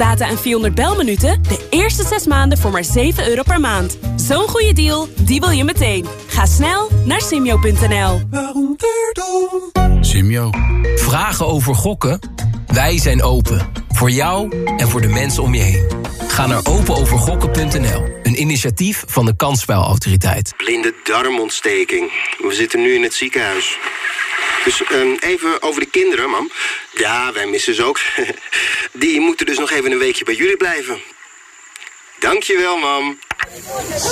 data en 400 belminuten... de eerste 6 maanden voor maar 7 euro per maand. Zo'n goede deal, die wil je meteen. Ga snel naar simyo.nl. Simyo. Vragen over gokken? Wij zijn open. Voor jou en voor de mensen om je heen. Ga naar openovergokken.nl. Een initiatief van de Kansspelautoriteit. Blinde darmontsteking. We zitten nu in het ziekenhuis. Dus um, even over de kinderen, mam. Ja, wij missen ze ook. Die moeten dus nog even een weekje bij jullie blijven. Dankjewel, mam.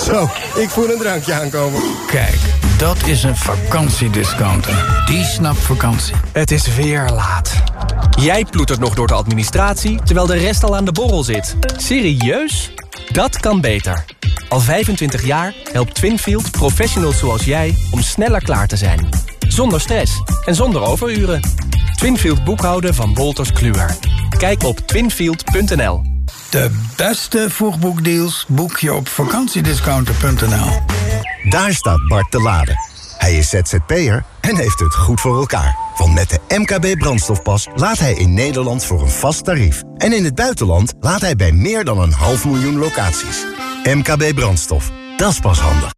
Zo, ik voel een drankje aankomen. Kijk, dat is een vakantiediscounter. Die snapt vakantie. Het is weer laat. Jij ploetert nog door de administratie, terwijl de rest al aan de borrel zit. Serieus? Dat kan beter. Al 25 jaar helpt Twinfield professionals zoals jij om sneller klaar te zijn. Zonder stress en zonder overuren. Twinfield boekhouden van Wolters Kluwer. Kijk op twinfield.nl. De beste vroegboekdeals boek je op vakantiediscounter.nl. Daar staat Bart te laden. Hij is ZZP'er en heeft het goed voor elkaar. Want met de MKB brandstofpas laat hij in Nederland voor een vast tarief. En in het buitenland laat hij bij meer dan een half miljoen locaties. MKB brandstof, dat is pas handig.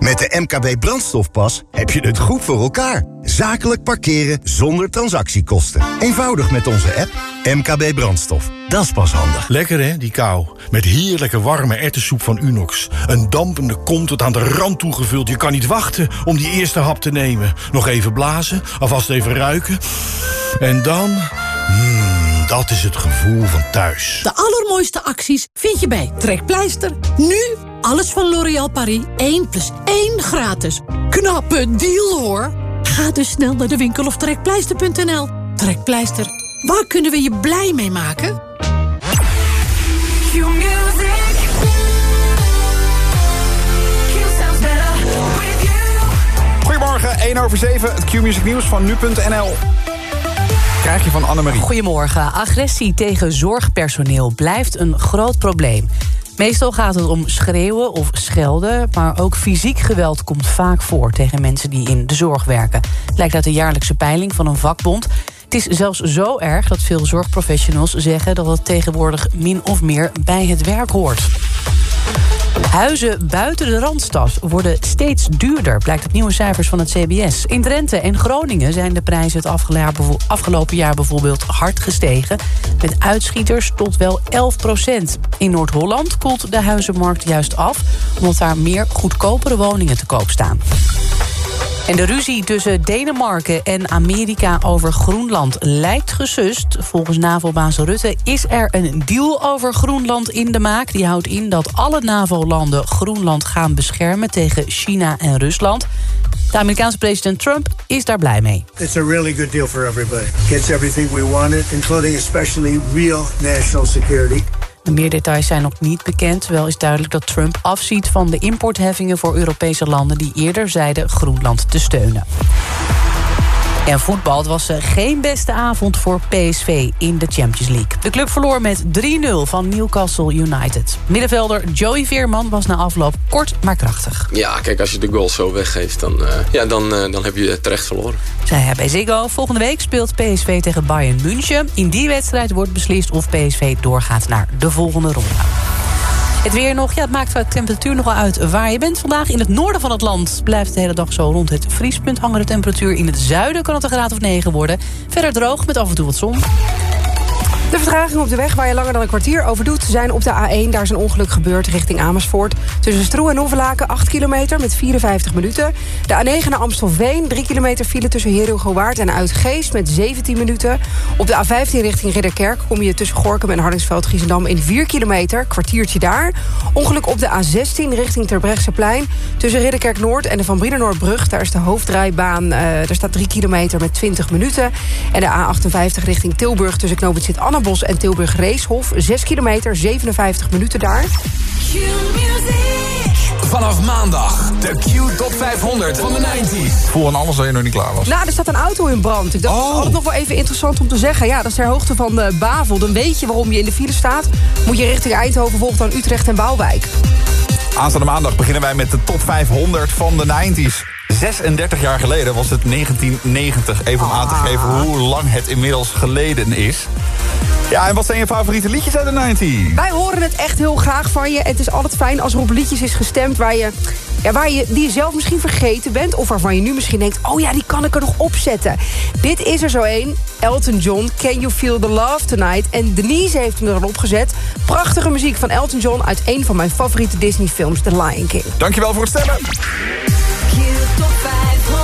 Met de MKB brandstofpas heb je het goed voor elkaar. Zakelijk parkeren zonder transactiekosten. Eenvoudig met onze app MKB brandstof. Dat is pas handig. Lekker hè, die kou. Met heerlijke warme ertessoep van Unox. Een dampende kom tot aan de rand toegevuld. Je kan niet wachten om die eerste hap te nemen. Nog even blazen, alvast even ruiken. En dan... Mmm, dat is het gevoel van thuis. De allermooiste acties vind je bij Trekpleister. Nu alles van L'Oréal Paris 1 plus 1 gratis. Knappe deal hoor. Ga dus snel naar de winkel of trekpleister.nl. Trekpleister, waar kunnen we je blij mee maken? Goedemorgen, 1 over 7, het Q-Music Nieuws van nu.nl. Krijg je van Annemarie. Goedemorgen. Agressie tegen zorgpersoneel blijft een groot probleem. Meestal gaat het om schreeuwen of schelden... maar ook fysiek geweld komt vaak voor tegen mensen die in de zorg werken. Lijkt uit de jaarlijkse peiling van een vakbond. Het is zelfs zo erg dat veel zorgprofessionals zeggen... dat het tegenwoordig min of meer bij het werk hoort. Huizen buiten de Randstad worden steeds duurder... blijkt uit nieuwe cijfers van het CBS. In Drenthe en Groningen zijn de prijzen het afgelopen jaar bijvoorbeeld hard gestegen... met uitschieters tot wel 11 procent. In Noord-Holland koelt de huizenmarkt juist af... omdat daar meer goedkopere woningen te koop staan. En de ruzie tussen Denemarken en Amerika over Groenland lijkt gesust. Volgens NAVO-baas Rutte is er een deal over Groenland in de maak. Die houdt in dat alle NAVO-landen Groenland gaan beschermen tegen China en Rusland. De Amerikaanse president Trump is daar blij mee. It's a really good deal for everybody. Gets everything we wanted, including especially real national security. Meer details zijn nog niet bekend. Wel is duidelijk dat Trump afziet van de importheffingen voor Europese landen... die eerder zeiden Groenland te steunen. En voetbal, het was eh, geen beste avond voor PSV in de Champions League. De club verloor met 3-0 van Newcastle United. Middenvelder Joey Veerman was na afloop kort maar krachtig. Ja, kijk, als je de goal zo weggeeft, dan, uh, ja, dan, uh, dan heb je terecht verloren. Zij hij bij Ziggo. Volgende week speelt PSV tegen Bayern München. In die wedstrijd wordt beslist of PSV doorgaat naar de volgende ronde. Het weer nog, ja, het maakt de temperatuur nogal uit waar je bent. Vandaag in het noorden van het land blijft de hele dag zo rond het vriespunt hangen. De temperatuur in het zuiden kan het een graad of 9 worden. Verder droog met af en toe wat zon. De vertragingen op de weg waar je langer dan een kwartier over doet... zijn op de A1, daar is een ongeluk gebeurd richting Amersfoort. Tussen Stroe en Hoevelaken 8 kilometer met 54 minuten. De A9 naar Amstelveen, 3 kilometer file tussen Herugowaard en Uitgeest... met 17 minuten. Op de A15 richting Ridderkerk kom je tussen Gorkum en Hardingsveld... Giesendam in 4 kilometer, kwartiertje daar. Ongeluk op de A16 richting Terbrechtseplein. Tussen Ridderkerk Noord en de Van Brienenoordbrug... daar is de hoofdrijbaan, uh, daar staat 3 kilometer met 20 minuten. En de A58 richting Tilburg tussen Knoopend Sint-Anna Bos en Tilburg Reeshof. 6 kilometer, 57 minuten daar. Vanaf maandag de Q Top 500 van de 90s. Voel aan alles dat je nog niet klaar was. Nou, er staat een auto in brand. Ik dacht, Oh. dat is altijd nog wel even interessant om te zeggen. Ja, dat is ter hoogte van de Bavel. Dan weet je waarom je in de file staat. Moet je richting Eindhoven, volgt dan Utrecht en Bouwwijk. Aanstaande maandag beginnen wij met de top 500 van de 90s. 36 jaar geleden was het 1990. Even om aan te geven hoe lang het inmiddels geleden is. Ja, en wat zijn je favoriete liedjes uit de 90s? Wij horen het echt heel graag van je. Het is altijd fijn als er op liedjes is gestemd... Waar je, ja, waar je, die je zelf misschien vergeten bent... of waarvan je nu misschien denkt... oh ja, die kan ik er nog opzetten. Dit is er zo één. Elton John, Can You Feel the Love Tonight? En Denise heeft hem erop gezet. Prachtige muziek van Elton John... uit een van mijn favoriete Disney-films, The Lion King. Dankjewel voor het stemmen. Top 500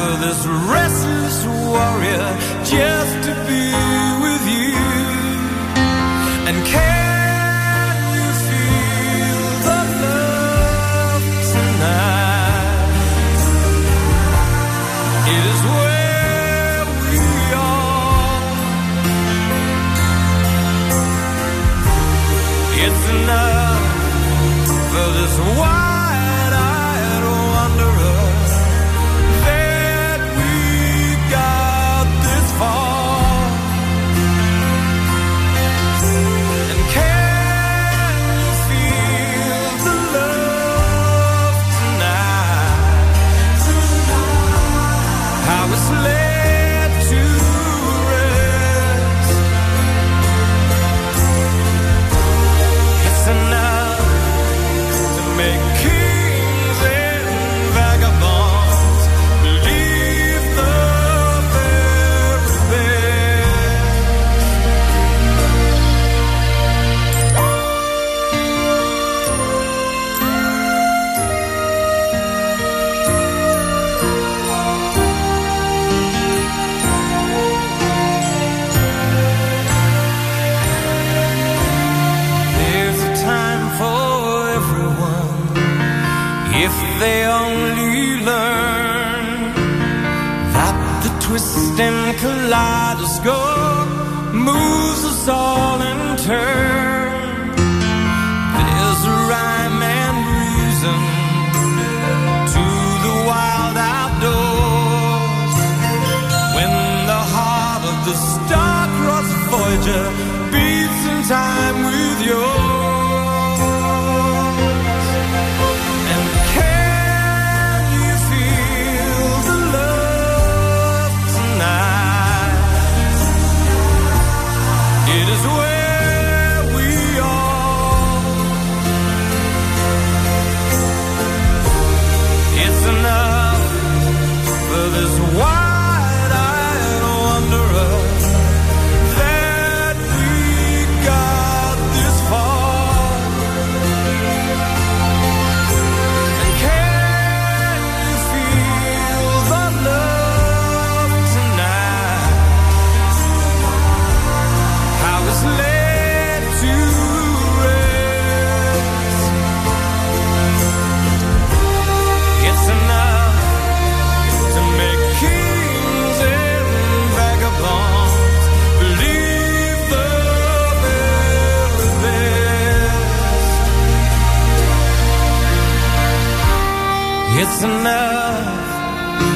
this restless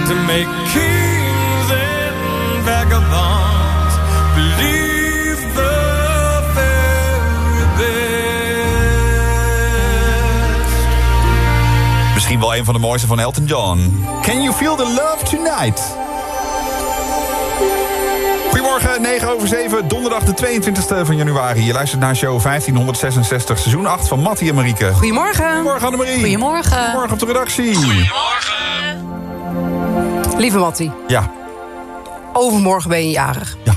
to make kings and vagabonds believe. Misschien wel een van de mooiste van Elton John. Can you feel the love tonight? Goedemorgen Goedemorgen, 9 over 7, donderdag de 22e van januari. Je luistert naar show 1566, seizoen 8 van Mattie en Marieke. Goedemorgen. Goedemorgen Annemarie. Goedemorgen. Goedemorgen op de redactie. Lieve Mattie, Ja, overmorgen ben je jarig. Ja.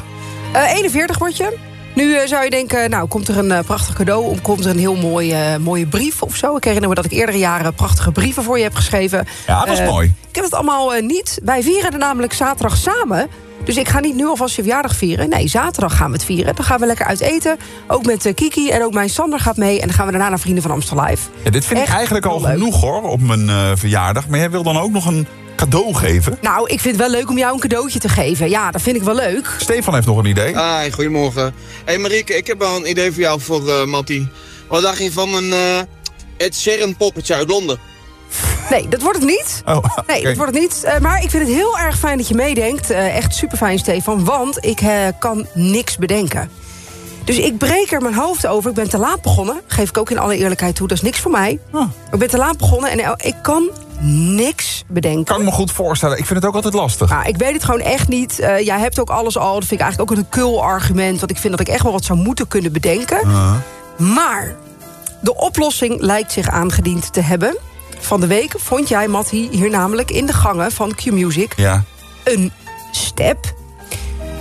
Eh, 41 word je. Nu eh, zou je denken, nou, komt er een eh, prachtig cadeau... of komt er een heel mooie, mooie brief of zo. Ik herinner me dat ik eerdere jaren prachtige brieven voor je heb geschreven. Ja, dat is Eh, mooi. Ik heb het allemaal niet. Wij vieren er namelijk zaterdag samen... Dus ik ga niet nu alvast je verjaardag vieren. Nee, zaterdag gaan we het vieren. Dan gaan we lekker uit eten. Ook met eh, Kiki en ook mijn Sander gaat mee. En dan gaan we daarna naar Vrienden van Amstel Live. ja dit vind ik eigenlijk al leuk. genoeg hoor, op mijn eh, verjaardag. Maar jij wil dan ook nog een cadeau geven? Nou, ik vind het wel leuk om jou een cadeautje te geven. Ja, dat vind ik wel leuk. Stefan heeft nog een idee. Hi, goedemorgen. hey Marieke, ik heb wel een idee voor jou voor eh Mattie. Wat dacht je van een eh Ed Sheeran poppetje uit Londen? Nee, dat wordt het niet. Oh, Nee, dat wordt het niet. Eh, maar ik vind het heel erg fijn dat je meedenkt. Eh, echt super fijn, Stefan. Want ik eh, kan niks bedenken. Dus ik breek er mijn hoofd over. Ik ben te laat begonnen. Geef ik ook in alle eerlijkheid toe. Dat is niks voor mij. Ik ben te laat begonnen en ik kan niks bedenken. Kan me goed voorstellen. Ik vind het ook altijd lastig. Nou, ik weet het gewoon echt niet. Jij hebt ook alles al. Dat vind ik eigenlijk ook een kul argument. Want ik vind dat ik echt wel wat zou moeten kunnen bedenken. Maar de oplossing lijkt zich aangediend te hebben. Van de week vond jij, Mattie, hier namelijk in de gangen van Q-Music... Ja. een step.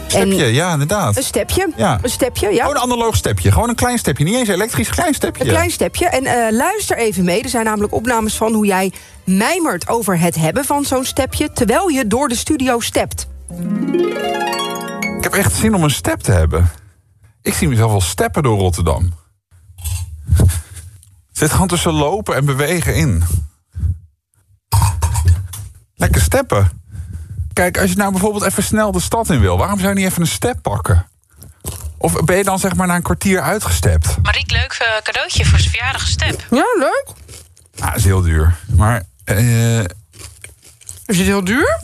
Stepje, ja, inderdaad. Een stepje. Ja. Een stepje, ja. Gewoon een analoog stepje. Gewoon een klein stepje. Niet eens elektrisch, klein stepje. Een klein stepje. En eh, luister even mee. Er zijn namelijk opnames van hoe jij mijmert over het hebben van zo'n stepje... terwijl je door de studio stept. Ik heb echt zin om een step te hebben. Ik zie mezelf wel steppen door Rotterdam. Zit gewoon tussen lopen en bewegen in. Lekker steppen. Kijk, als je nou bijvoorbeeld even snel de stad in wil... waarom zou je niet even een step pakken? Of ben je dan zeg maar na een kwartier uitgestept? Mariek, leuk eh, cadeautje voor zijn verjaardag step. Ja, leuk. Nou, dat is heel duur. Maar, eh... Is het heel duur?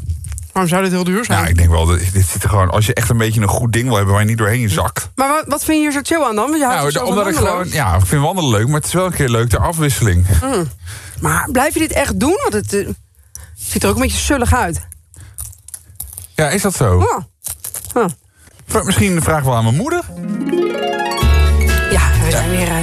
Waarom zou dit heel duur zijn? Nou, ik denk wel, dit zit er gewoon... als je echt een beetje een goed ding wil hebben... waar je niet doorheen zakt. Maar wat, wat vind je hier zo chill aan dan? Want je houdt Nou, zo omdat ik gewoon... Ja, ik vind wandelen leuk, maar het is wel een keer leuk ter afwisseling. Mm. Maar blijf je dit echt doen? Want het eh, ziet er ook een beetje sullig uit. Ja, is dat zo? Ja. V- Misschien vraag ik wel aan mijn moeder.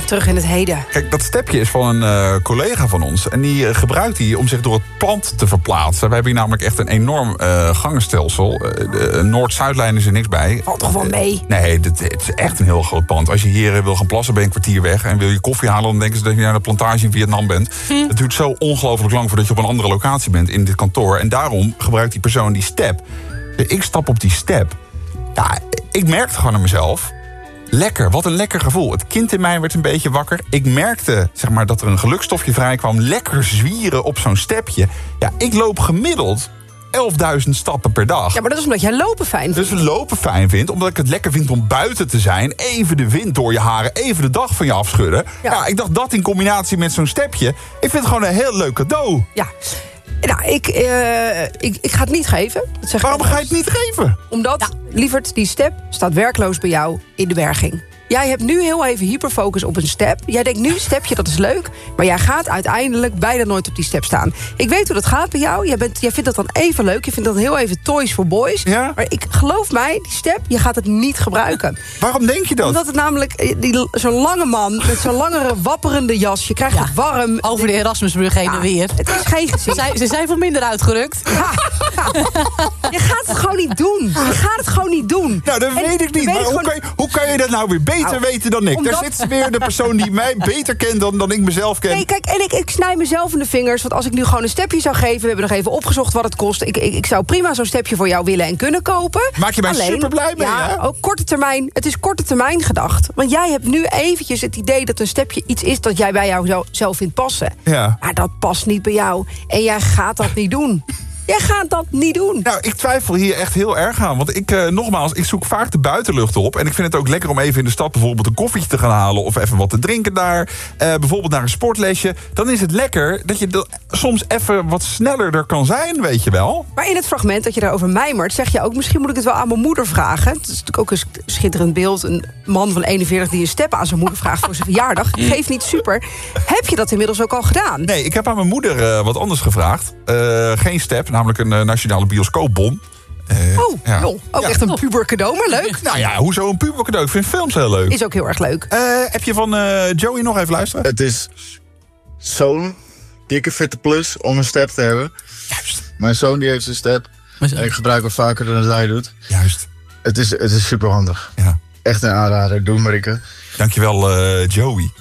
Terug in het heden. Kijk, dat stepje is van een eh, collega van ons. En die eh, gebruikt die om zich door het pand te verplaatsen. We hebben hier namelijk echt een enorm eh, gangenstelsel. Eh, Noord-Zuidlijn is er niks bij. Valt toch wel mee? Nee, dit, het is echt een heel groot pand. Als je hier eh, wil gaan plassen, ben je een kwartier weg. En wil je koffie halen, dan denken ze dat je naar de plantage in Vietnam bent. Het duurt zo ongelooflijk lang voordat je op een andere locatie bent in dit kantoor. En daarom gebruikt die persoon die step. Ik stap op die step. Ja, ik merkte gewoon aan mezelf. Lekker, wat een lekker gevoel. Het kind in mij werd een beetje wakker. Ik merkte zeg maar, dat er een gelukstofje vrij kwam. Lekker zwieren op zo'n stepje. Ja, ik loop gemiddeld 11.000 stappen per dag. Ja, maar dat is omdat jij lopen fijn vindt. Dus lopen fijn vind, omdat ik het lekker vind om buiten te zijn. Even de wind door je haren, even de dag van je afschudden. Ja, ik dacht dat in combinatie met zo'n stepje. Ik vind het gewoon een heel leuk cadeau. Ja. Nou, ik, eh, ik, ik ga het niet geven. Dat zeg Waarom ga je het niet geven? Omdat, lieverd, die step staat werkloos bij jou in de berging. Jij hebt nu heel even hyperfocus op een step. Jij denkt nu, stepje, dat is leuk. Maar jij gaat uiteindelijk bijna nooit op die step staan. Ik weet hoe dat gaat bij jou. Jij, bent, jij vindt dat dan even leuk. Je vindt dat heel even toys for boys. Maar ik geloof mij, die step, je gaat het niet gebruiken. Waarom denk je dat? Omdat het namelijk eh, die- zo'n lange man met zo'n langere wapperende jas. Je krijgt het warm. Over de Erasmusbrug heen en weer. Het is geen gezicht. Zij- ze zijn van minder uitgerukt. Je gaat het gewoon niet doen. Je gaat het gewoon niet doen. Nou, dat En weet ik niet. weet Maar hoe, gewoon- kan je, hoe kan je dat nou weer beter Nou, weten dan ik? omdat- Daar zit weer de persoon die mij beter kent dan, dan ik mezelf ken. Nee, kijk, en ik, ik snij mezelf in de vingers. Want als ik nu gewoon een stepje zou geven... we hebben nog even opgezocht wat het kost. Ik, ik, ik zou prima zo'n stepje voor jou willen en kunnen kopen. Maak je mij super blij mee, ja, hè? Ook korte termijn, het is korte termijn gedacht. Want jij hebt nu eventjes het idee dat een stepje iets is... dat jij bij jou zelf vindt passen. Ja. Maar dat past niet bij jou. En jij gaat dat niet doen. Jij gaat dat niet doen. Nou, ik twijfel hier echt heel erg aan. Want ik, eh, nogmaals, ik zoek vaak de buitenlucht op. En ik vind het ook lekker om even in de stad bijvoorbeeld een koffietje te gaan halen. Of even wat te drinken daar. Eh, bijvoorbeeld naar een sportlesje. Dan is het lekker dat je soms even wat sneller er kan zijn, weet je wel. Maar in het fragment dat je daarover mijmert... zeg je ook, misschien moet ik het wel aan mijn moeder vragen. Het is natuurlijk ook een sch- schitterend beeld. Een man van 41 die een step aan zijn moeder vraagt voor zijn verjaardag. Geeft niet super. Heb je dat inmiddels ook al gedaan? Nee, ik heb aan mijn moeder eh, wat anders gevraagd. Eh, geen step, namelijk een eh, nationale bioscoopbon. Oh, ja. joh, ook echt een puber cadeau, maar leuk. Nou ja, hoezo een puber cadeau? Ik vind films heel leuk. Is ook heel erg leuk. Eh, heb je van eh, Joey nog even luisteren? Het is zo'n dikke vette plus om een step te hebben. Juist. Mijn zoon die heeft een step. Ik gebruik het vaker dan dat hij doet. Juist. Het is, het is super handig. Ja. Echt een aanrader. Doe Marieke. Dankjewel, eh Joey.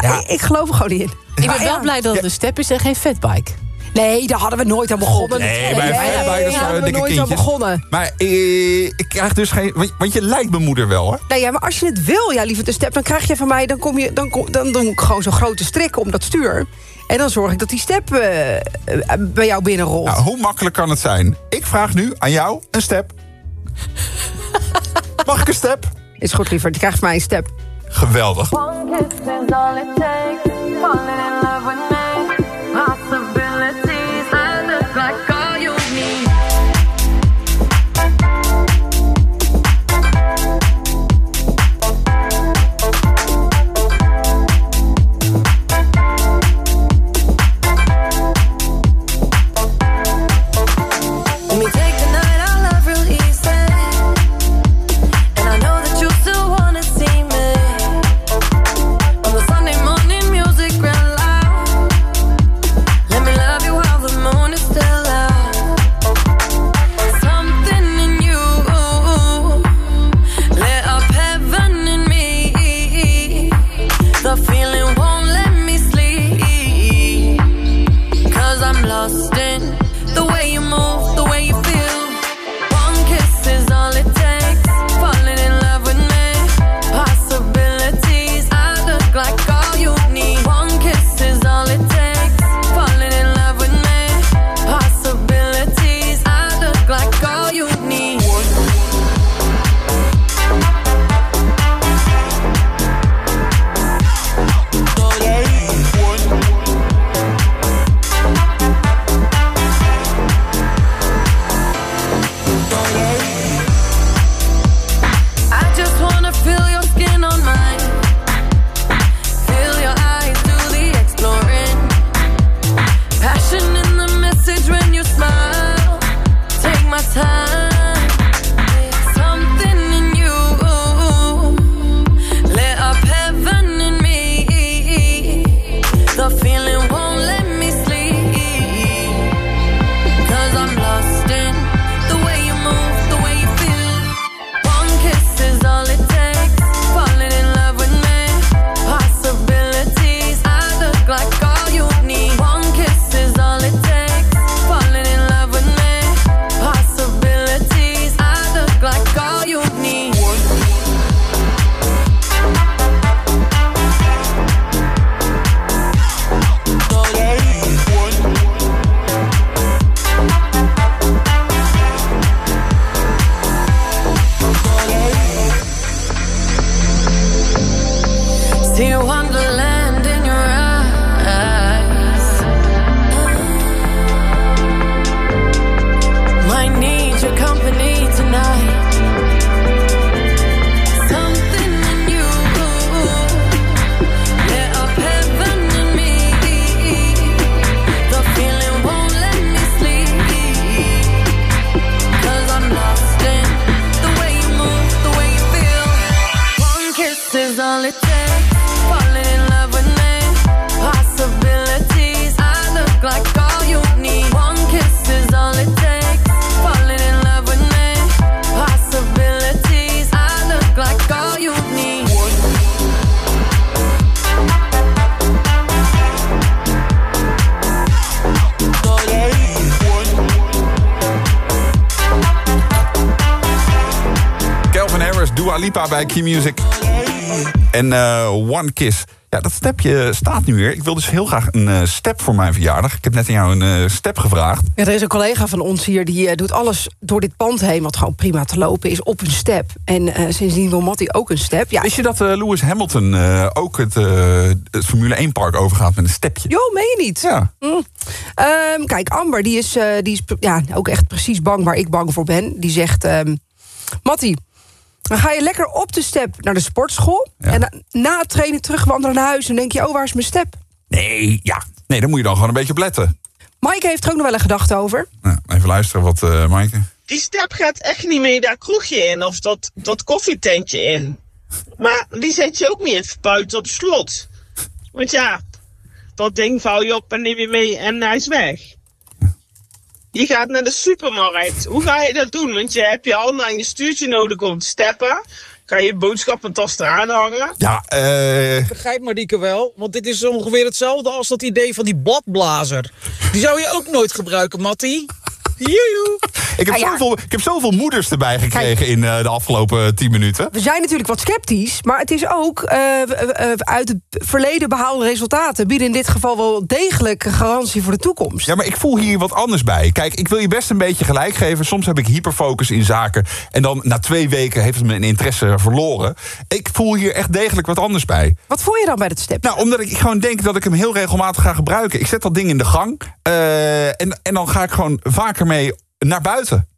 Ja, Ik, ik geloof er gewoon niet in. Ik ben wel blij dat het een step is en geen fatbike. Nee, daar hadden we nooit aan begonnen. Nee, bij daar hadden we dikke nooit aan kindjes. begonnen. Maar eh, ik krijg dus geen... Want, want je lijkt mijn moeder wel, hè? Nou ja, maar als je het wil, ja, lieve de step, dan krijg je van mij, dan, kom je, dan, kom, dan doe ik gewoon zo'n grote strik om dat stuur. En dan zorg ik dat die step eh, eh, bij jou binnenrolt. Nou, hoe makkelijk kan het zijn? Ik vraag nu aan jou een step. Mag ik een step? Is goed, liever. Je krijgt van mij een step. Geweldig. One kiss is all it takes. Falling in love with me. Dua Lipa bij Key Music. En eh, One Kiss. Ja, dat stepje staat nu weer. Ik wil dus heel graag een eh, step voor mijn verjaardag. Ik heb net aan jou een eh, step gevraagd. Ja, er is een collega van ons hier die doet alles door dit pand heen... wat gewoon prima te lopen is, op een step. En sindsdien wil Matty ook een step. Ja, Wist je dat Lewis Hamilton ook het, het Formule 1 park overgaat met een stepje? Joh, meen je niet? Ja. Mm. Ehm, kijk, Amber, die is, die is ja, ook echt precies bang waar ik bang voor ben. Die zegt, ehm Matty, dan ga je lekker op de step naar de sportschool... en na, na het trainen terugwandelen naar huis... en denk je, oh, waar is mijn step? Nee, ja. Nee, daar moet je dan gewoon een beetje op letten. Maaike heeft er ook nog wel een gedachte over. Nou, even luisteren wat eh Maaike... die step gaat echt niet mee dat kroegje in of dat, dat koffietentje in. Maar die zet je ook niet even buiten op slot. Want ja, dat ding vouw je op en neem je mee en hij is weg. Je gaat naar de supermarkt. Hoe ga je dat doen? Want je hebt je handen aan je stuurtje nodig om te steppen. Ga je boodschappentas eraan hangen? Ja, eh... Ik begrijp Marieke wel, want dit is ongeveer hetzelfde als dat idee van die bladblazer. Die zou je ook nooit gebruiken, Mattie. Joejoe. Ik heb, Ah, ja. zoveel, ik heb zoveel moeders erbij gekregen in eh, de afgelopen 10 minuten. We zijn natuurlijk wat sceptisch, maar het is ook eh, eh, eh, uit het verleden behaalde resultaten bieden in dit geval wel degelijk garantie voor de toekomst. Ja, maar ik voel hier wat anders bij. Kijk, ik wil je best een beetje gelijk geven. Soms heb ik hyperfocus in zaken. En dan na twee weken heeft het mijn interesse verloren. Ik voel hier echt degelijk wat anders bij. Wat voel je dan bij dat step? Nou, omdat ik gewoon denk dat ik hem heel regelmatig ga gebruiken. Ik zet dat ding in de gang. eh, en, en dan ga ik gewoon vaker mee naar buiten.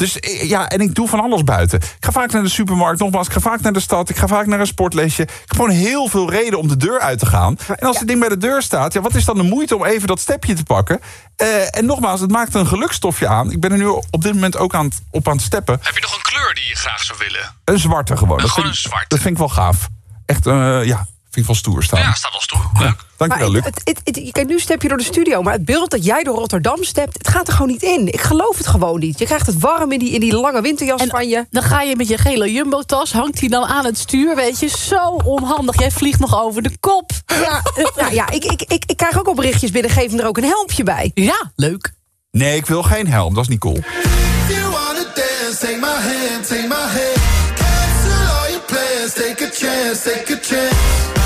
Dus eh, ja, en ik doe van alles buiten. Ik ga vaak naar de supermarkt, nogmaals. Ik ga vaak naar de stad. Ik ga vaak naar een sportlesje. Ik heb gewoon heel veel reden om de deur uit te gaan. En als het ding bij de deur staat, ja, wat is dan de moeite om even dat stepje te pakken? Eh, en nogmaals, het maakt een gelukstofje aan. Ik ben er nu op dit moment ook aan het, op aan het steppen. Heb je nog een kleur die je graag zou willen? Een zwarte gewoon. Dat Gewoon vind, een zwart. Dat vind ik wel gaaf. Echt, eh, ja, vind ik wel stoer staan. Ja, staat wel stoer. Leuk. Dankjewel, Maar Luc. het, het, het- kijk, nu step je door de studio, maar het beeld dat jij door Rotterdam stept, het gaat er gewoon niet in. Ik geloof het gewoon niet. Je krijgt het warm in die, in die lange winterjas van je. Dan ga je met je gele jumbo-tas, hangt die dan aan het stuur, weet je. Zo onhandig. Jij vliegt nog over de kop. Ja, nou ja ik, ik, ik, ik krijg ook al berichtjes binnen, geef hem er ook een helmpje bij. Ja, leuk. Nee, ik wil geen helm. Dat is niet cool. If you wanna dance, take my hand, take my hand. Cancel all your plans, take a chance, take a chance.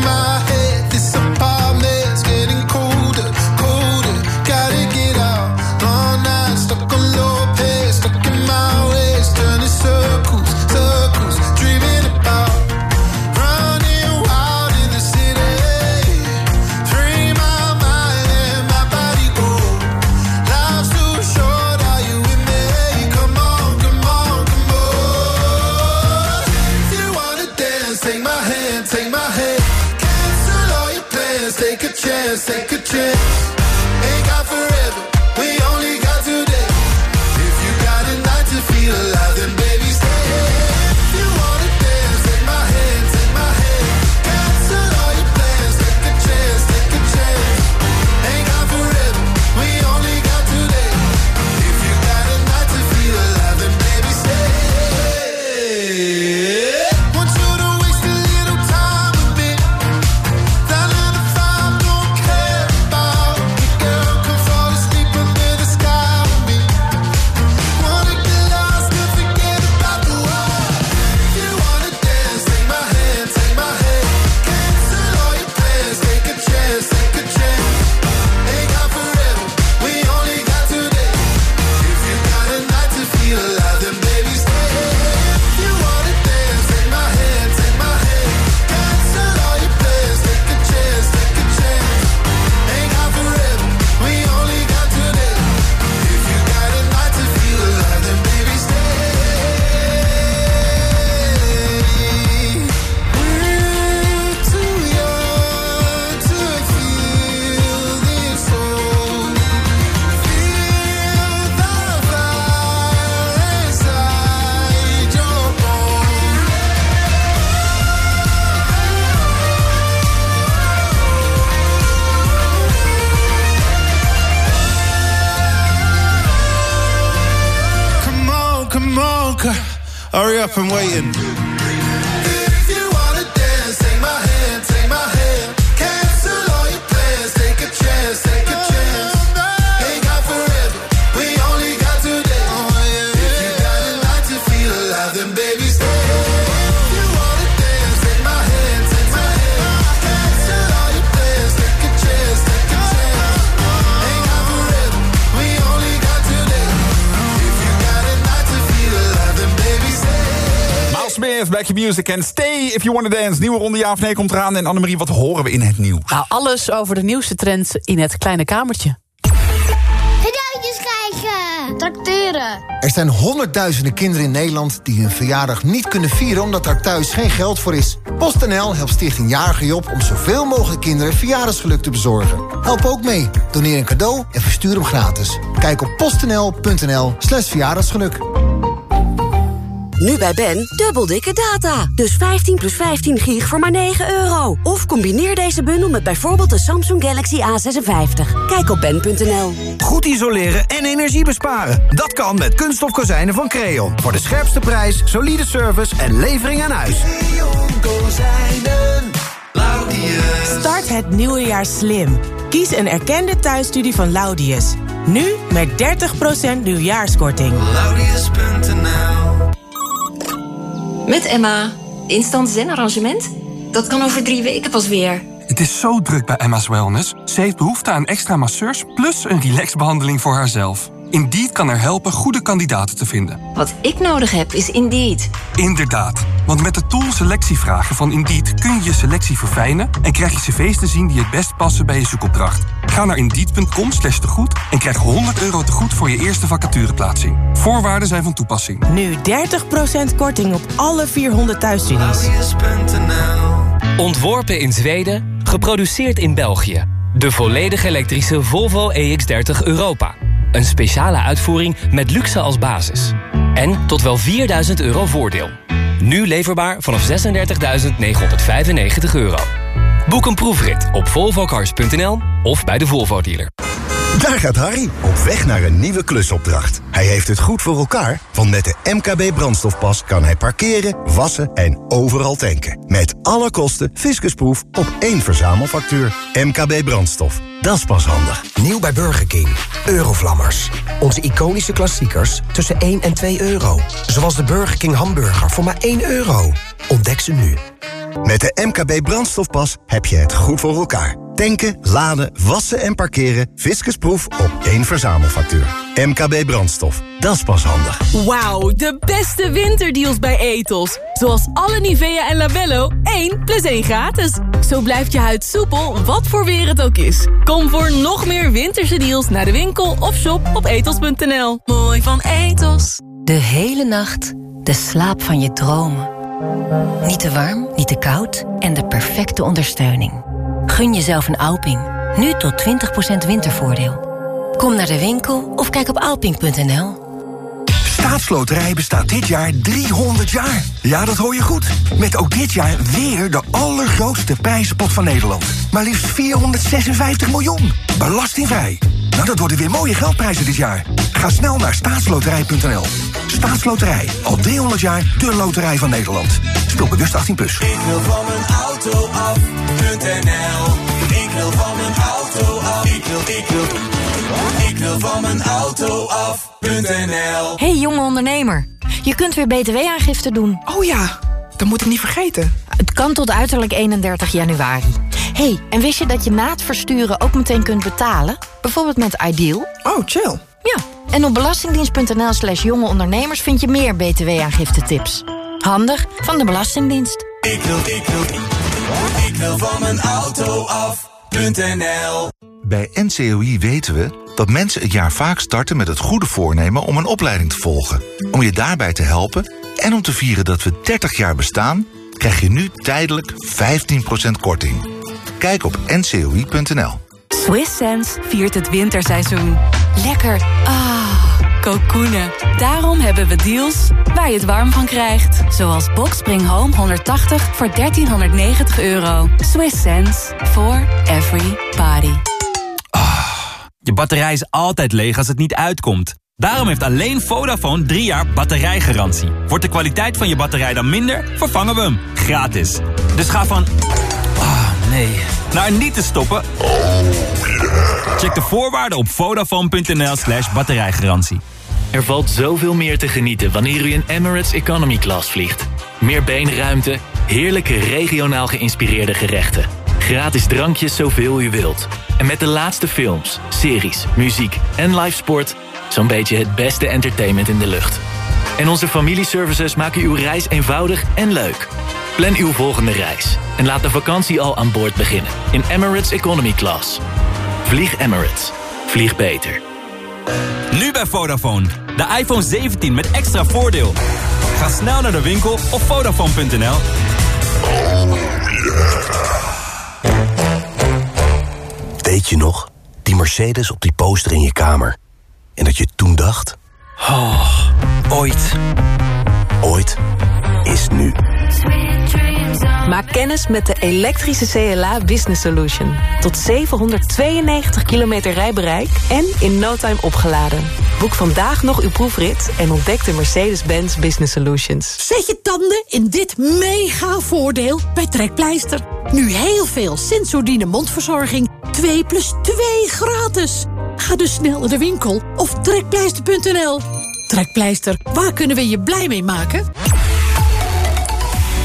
My Smith, Back Your Music en Stay If You Wanna Dance. Nieuwe ronde ja of nee komt eraan. En Annemarie, wat horen we in het nieuws? Nou, alles over de nieuwste trends in het kleine kamertje. Cadeautjes krijgen! Tracteren. Er zijn honderdduizenden kinderen in Nederland die hun verjaardag niet kunnen vieren omdat er thuis geen geld voor is. PostNL helpt Stichting Jarige Job om zoveel mogelijk kinderen verjaardagsgeluk te bezorgen. Help ook mee. Doneer een cadeau en verstuur hem gratis. Kijk op postnl.nl slash verjaardagsgeluk. Nu bij Ben, dubbel dikke data. Dus 15 plus 15 gig voor maar 9 euro. Of combineer deze bundel met bijvoorbeeld de Samsung Galaxy A56. Kijk op ben.nl. Goed isoleren en energie besparen. Dat kan met kunststof kozijnen van Creon. Voor de scherpste prijs, solide service en levering aan huis. Start het nieuwe jaar slim. Kies een erkende thuisstudie van Laudius. Nu met 30% nieuwjaarskorting. Met Emma. Instant zen-arrangement? Dat kan over drie weken pas weer. Het is zo druk bij Emma's Wellness. Ze heeft behoefte aan extra masseurs plus een relaxbehandeling voor haarzelf. Indeed kan er helpen goede kandidaten te vinden. Wat ik nodig heb is Indeed. Inderdaad, want met de tool selectievragen van Indeed kun je je selectie verfijnen en krijg je cv's te zien die het best passen bij je zoekopdracht. Ga naar indeed.com slash tegoed en krijg 100 euro tegoed voor je eerste vacatureplaatsing. Voorwaarden zijn van toepassing. Nu 30% korting op alle 400 thuisstudies. Ontworpen in Zweden, geproduceerd in België. De volledig elektrische Volvo EX30 Europa. Een speciale uitvoering met luxe als basis. En tot wel 4000 euro voordeel. Nu leverbaar vanaf 36.995 euro. Boek een proefrit op volvocars.nl of bij de Volvo dealer. Daar gaat Harry, op weg naar een nieuwe klusopdracht. Hij heeft het goed voor elkaar, want met de MKB brandstofpas kan hij parkeren, wassen en overal tanken. Met alle kosten fiscusproef op één verzamelfactuur. MKB brandstof, dat is pas handig. Nieuw bij Burger King. Eurovlammers. Onze iconische klassiekers tussen 1 en 2 euro. Zoals de Burger King hamburger voor maar 1 euro. Ontdek ze nu. Met de MKB brandstofpas heb je het goed voor elkaar. Tanken, laden, wassen en parkeren. Fiscusproef op één verzamelfactuur. MKB brandstof, dat is pas handig. Wauw, de beste winterdeals bij Etos. Zoals alle Nivea en Labello 1 plus 1 gratis. Zo blijft je huid soepel, wat voor weer het ook is. Kom voor nog meer winterse deals naar de winkel of shop op etos.nl. Mooi van Etos. De hele nacht de slaap van je dromen. Niet te warm, niet te koud en de perfecte ondersteuning. Gun jezelf een Alping. Nu tot 20% wintervoordeel. Kom naar de winkel of kijk op alping.nl. Staatsloterij bestaat dit jaar 300 jaar. Ja, dat hoor je goed. Met ook dit jaar weer de allergrootste prijzenpot van Nederland. Maar liefst 456 miljoen. Belastingvrij. Nou, dat worden weer mooie geldprijzen dit jaar. Ga snel naar staatsloterij.nl. Staatsloterij. Al 300 jaar de loterij van Nederland. Speel bewust 18+. Plus. Ik wil van mijn auto af.nl Ik wil van mijn auto af. Ik wil, ik wil, wil van mijn auto af.nl Hey jonge ondernemer, je kunt weer btw-aangifte doen. Oh ja, dat moet ik niet vergeten. Het kan tot uiterlijk 31 januari. hey, en wist je dat je na het versturen ook meteen kunt betalen? Bijvoorbeeld met Ideal? Oh, chill. Ja, en op belastingdienst.nl slash jonge ondernemers vind je meer btw-aangifte tips. Handig van de Belastingdienst. Ik wil, ik wil, ik wil van mijn auto af.nl Bij NCOI weten we dat mensen het jaar vaak starten met het goede voornemen om een opleiding te volgen. Om je daarbij te helpen en om te vieren dat we 30 jaar bestaan, krijg je nu tijdelijk 15% korting. Kijk op ncoi.nl. Swiss Sense viert het winterseizoen. Lekker. Ah, kokoenen. Daarom hebben we deals waar je het warm van krijgt. Zoals Boxspring Home 180 voor 1390 euro. Swiss Sense for every body. Je batterij is altijd leeg als het niet uitkomt. Daarom heeft alleen Vodafone 3 jaar batterijgarantie. Wordt de kwaliteit van je batterij dan minder, vervangen we hem. Gratis. Dus ga van... Ah, nee. Naar niet te stoppen. Check de voorwaarden op vodafone.nl slash batterijgarantie. Er valt zoveel meer te genieten wanneer u in Emirates Economy Class vliegt. Meer beenruimte, heerlijke regionaal geïnspireerde gerechten. Gratis drankjes zoveel u wilt. En met de laatste films, series, muziek en live sport... zo'n beetje het beste entertainment in de lucht. En onze familieservices maken uw reis eenvoudig en leuk. Plan uw volgende reis en laat de vakantie al aan boord beginnen in Emirates Economy Class. Vlieg Emirates. Vlieg beter. Nu bij Vodafone. De iPhone 17 met extra voordeel. Ga snel naar de winkel of Vodafone.nl. Weet je nog? Die Mercedes op die poster in je kamer. En dat je toen dacht... Oh, ooit. Ooit is nu. Maak kennis met de elektrische CLA Business Solution. Tot 792 kilometer rijbereik en in no time opgeladen. Boek vandaag nog uw proefrit en ontdek de Mercedes-Benz Business Solutions. Zet je tanden in dit mega voordeel bij Trekpleister. Nu heel veel Sensordine mondverzorging. 2 plus 2 gratis. Ga dus snel naar de winkel of trekpleister.nl. Trekpleister, waar kunnen we je blij mee maken?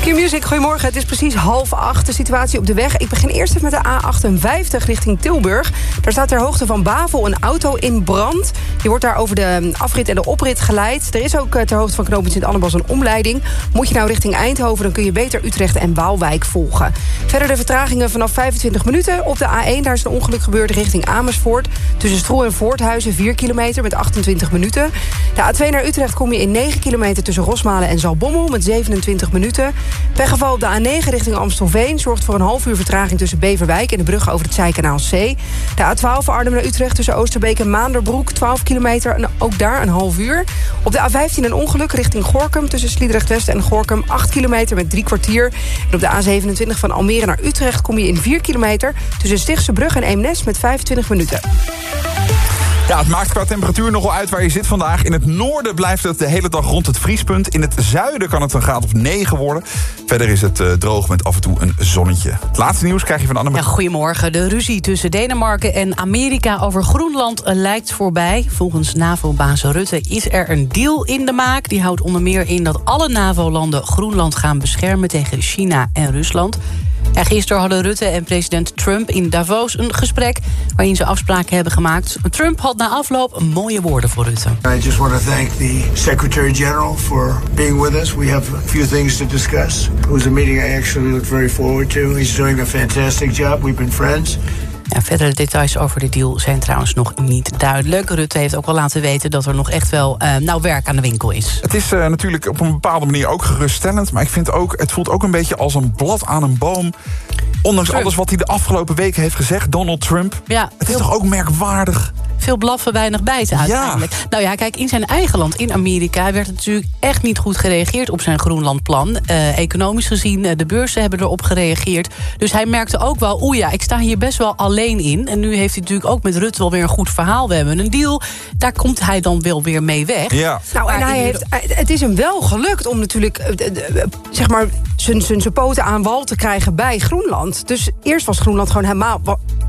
Goedemorgen. Het is precies half acht, de situatie op de weg. Ik begin eerst even met de A58 richting Tilburg. Daar staat ter hoogte van Bavel een auto in brand. Die wordt daar over de afrit en de oprit geleid. Er is ook eh, ter hoogte van knooppunt Sint-Annebas een omleiding. Moet je nou richting Eindhoven, dan kun je beter Utrecht en Waalwijk volgen. Verder de vertragingen vanaf 25 minuten. Op de A1, daar is een ongeluk gebeurd richting Amersfoort. Tussen Stroe en Voorthuizen 4 kilometer met 28 minuten. De A2 naar Utrecht kom je in 9 kilometer tussen Rosmalen en Zalbommel met 27 minuten. Pechgeval op de A9 richting Amstelveen... zorgt voor een half uur vertraging tussen Beverwijk... en de brug over het Zijkanaal C. De A12 Arnhem naar Utrecht tussen Oosterbeek en Maanderbroek... 12 kilometer en ook daar een half uur. Op de A15 een ongeluk richting Gorkum... tussen Sliedrecht West en Gorkum 8 kilometer met drie kwartier. En op de A27 van Almere naar Utrecht kom je in 4 kilometer... tussen Stichtse Brug en Eemnes met 25 minuten. Ja, het maakt qua temperatuur nogal uit waar je zit vandaag. In het noorden blijft het de hele dag rond het vriespunt. In het zuiden kan het een graad of 9 worden. Verder is het uh, droog met af en toe een zonnetje. Het laatste nieuws krijg je van Anne. Ja, goedemorgen. De ruzie tussen Denemarken en Amerika over Groenland lijkt voorbij. Volgens NAVO-baas Rutte is er een deal in de maak. Die houdt onder meer in dat alle NAVO-landen Groenland gaan beschermen tegen China en Rusland. Ja, gisteren hadden Rutte en president Trump in Davos een gesprek... waarin ze afspraken hebben gemaakt. Trump had na afloop mooie woorden voor Rutte. I just want to thank the Secretary-General for being with us. We have a few things to discuss. It was a meeting I actually look very forward to. He's doing a fantastic job. We've been friends. Ja, verdere details over de deal zijn trouwens nog niet duidelijk. Rutte heeft ook wel laten weten dat er nog echt wel uh, nou werk aan de winkel is. Het is uh, natuurlijk op een bepaalde manier ook geruststellend. Maar ik vind ook, het voelt ook een beetje als een blad aan een boom. Ondanks Trump. alles wat hij de afgelopen weken heeft gezegd, Donald Trump. Ja, het is toch ook merkwaardig veel blaffen, weinig bijten uiteindelijk. Ja. Nou ja, kijk, in zijn eigen land, in Amerika... werd het natuurlijk echt niet goed gereageerd op zijn Groenlandplan. Uh, economisch gezien, uh, de beurzen hebben erop gereageerd. Dus hij merkte ook wel, oeh ja, ik sta hier best wel alleen in. En nu heeft hij natuurlijk ook met Rutte wel weer een goed verhaal. We hebben een deal, daar komt hij dan wel weer mee weg. Ja. Nou, en hij heeft, het is hem wel gelukt om natuurlijk, uh, zeg maar... zijn poten aan wal te krijgen bij Groenland. Dus eerst was Groenland gewoon helemaal,